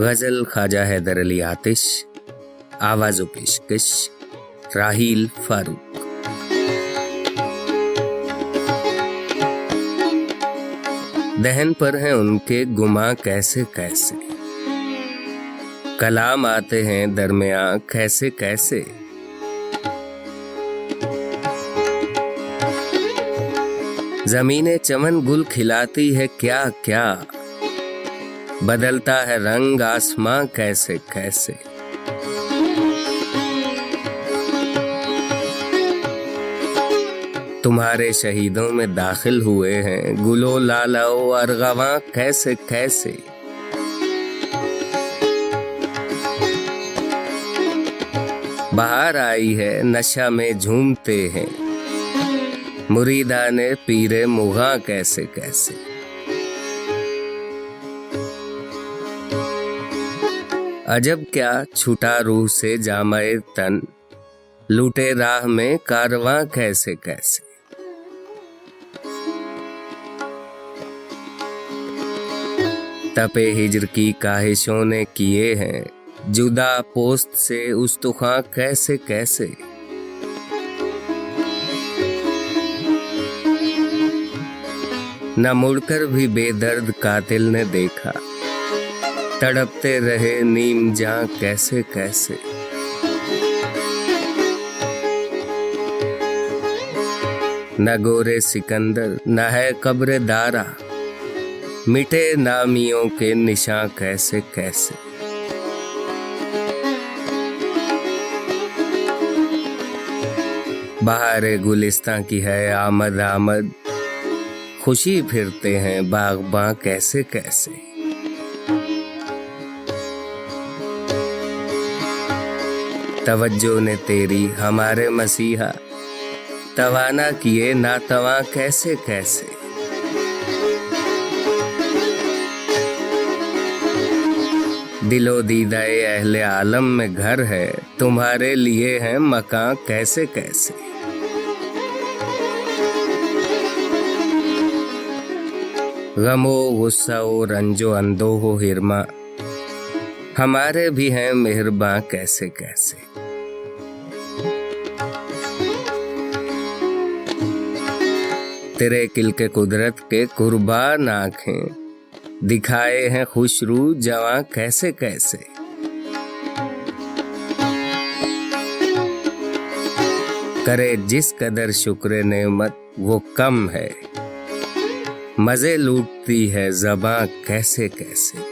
غزل خواجہ حیدر علی آتش، آواز و پیشکش راہیل فاروق۔ دہن پر ہیں ان کے گما کیسے کیسے؟ کلام آتے ہیں درمیان کیسے کیسے؟ زمین چمن گل کھلاتی ہے کیا کیا؟ بدلتا ہے رنگ آسماں کیسے کیسے۔ تمہارے شہیدوں میں داخل ہوئے ہیں۔ گلو لالاؤ ارغواں کیسے کیسے۔ باہر آئی ہے، نشہ میں جھومتے ہیں۔ مریدہ نے پیرے مغاں کیسے کیسے۔ عجب کیا چھٹا روح سے جامع تن، لوٹے راہ میں کارواں کیسے کیسے۔ تپے ہجر کی کاہشوں نے کیے ہیں، جدا پوست سے استخاں کیسے کیسے۔ نہ مڑ کر بھی بے درد قاتل نے دیکھا۔ تڑپتے رہے نیم جاں کیسے کیسے۔ نہ گورے سکندر، نہ ہے قبر دارا۔ مٹے نامیوں کے نشاں کیسے کیسے۔ بہار گلستان کی ہے آمد آمد۔ خوشی پھرتے ہیں باغ باں کیسے کیسے۔ توجہ نے تیری، ہمارے مسیحا۔ توانا کیے ناتواں کیسے کیسے۔ دلو دیدہ اہل عالم میں گھر ہے، تمہارے لیے ہیں مکان کیسے کیسے۔ غم و غصہ و رنج و اندو ہو ہرما ہمارے بھی ہیں مہرباں کیسے کیسے۔ تیرے کل کے قدرت کے قربان آنکھیں دکھائے ہیں خوش رو جواں کیسے کیسے۔ کرے جس قدر شکر نعمت وہ کم ہے، مزے لوٹتی ہے زباں کیسے کیسے۔